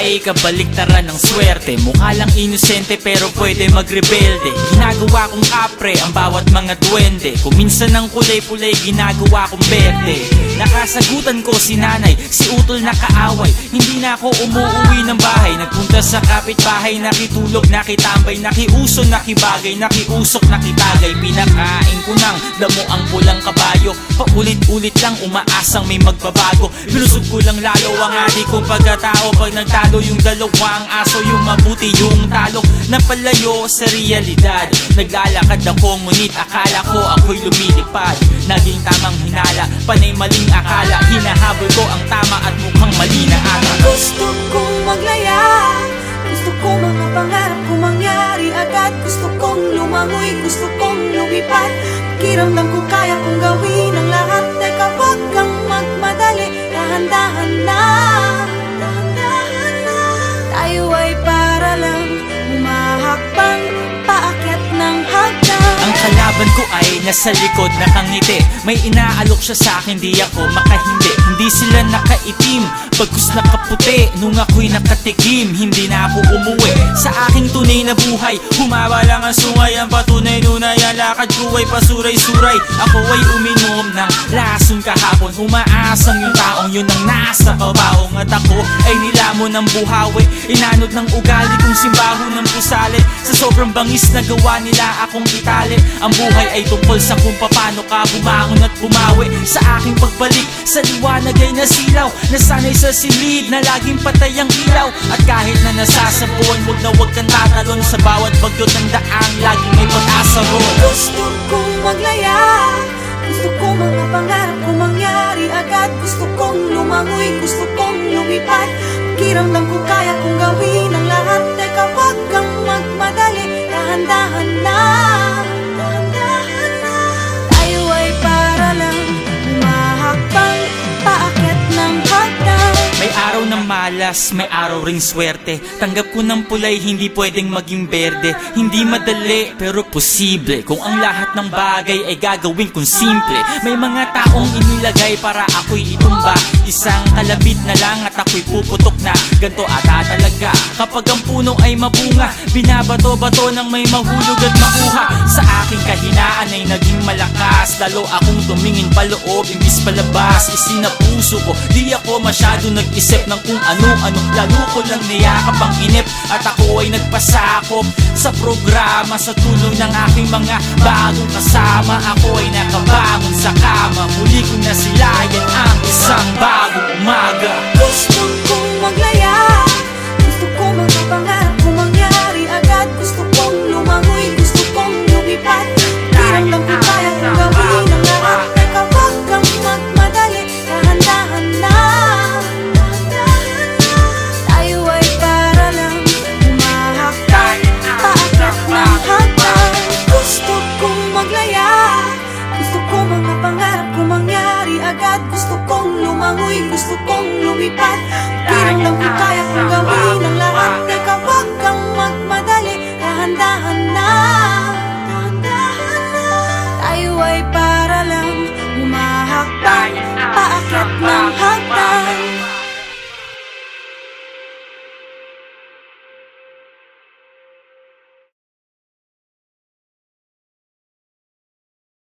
ay kabaliktaran ng swerte. Mukha lang inosente pero pwede magrebelde. Ginagawa kong kapre ang bawat mga duwende. Kung minsan ng kulay-pulay ginagawa kong berde. Nakasagutan ko si nanay, si utol na kaaway. Hindi na ako umuwi ng bahay. Nagpunta sa kapitbahay, nakitulog, nakitambay Nakiuso, nakibagay, nakiusok, nakitagay. Pinakain ko ng damo ang pulang kabayo. Paulit-ulit lang umaasang may magbabago. Binusog ko lang lalo ang adi kong pagkatao. Pag nagtalo yung dalawang aso Yung mabuti yung talo. Napalayo sa realidad. Naglalakad ako ngunit akala ko ako'y lumilipad. Naging tamang hinala, panay maling akala. Hinahabol ko ang tama at mukhang mali na ata. Gusto kong maglaya Gusto ko mga pangarap ko mangyari agad. Gusto kong lumangoy, gusto kong lumipad. Pakiramdam ko kaya kong gawin ang lahat. Teka wag kang magmadali. Dahan-dahan na. Dahan-dahan Tayo ay para lang Humahakbang Paakyat ng hagdan. Ang kalaban ko ay nasa likod nakangiti May inaalok siya sa akin di ako makahindi Hindi sila nakaitim. Pagkus nakaputi Nung ako'y nakatikim. Hindi na ako umuwi Sa aking tunay na buhay. Humaba lang ang sungay Ang patunay nunay Ang lakad ko ay pasuray-suray. Ako ay uminom ng lason kahapon. Umaasang yung taong yun ang nasa kabaong At ako ay nilamon ng buhawi Inanod ng ugali kong simbaho ng pusali Sa sobrang bangis na gawa nila akong itali. Ang buhay ay tungkol sa kung paano ka bumangon at bumawi. Sa aking pagbalik sa liwanag ay nasilaw. Nasanay sa silid na laging patay ang ilaw. At kahit na nasasabon Huwag na huwag kang tatalon. Sa bawat bagyot ng daan Laging may pag-asa ron Gusto kong maglaya Gusto ko mga pangarap ko agad. Gusto kong lumangoy, gusto kong lumipad Pakiramdam ko kaya kong malas, may araw ring swerte. Tanggap ko ng pulay, hindi pwedeng maging berde. Hindi madali, pero posible. Kung ang lahat ng bagay ay gagawin kong simple. May mga taong inilagay para ako'y itumba. Isang kalabit na lang at ako'y puputok na. Ganto ata talaga. Kapag ang puno ay mabunga Binabato-bato ng may mahulog at makuha. Sa aking kahinaan ay naging malakas. Lalo akong tumingin paloob, imbis palabas. Isinapuso ko, di ako masyado nag-isip ng kung ano-ano Lalo ko lang niyakap ang inip At ako ay nagpasakop sa programa Sa tulong ng aking mga bagong kasama. Ako ay nakabangon sa kama Muli ko na sila, yan ang isang bagong 陪伴。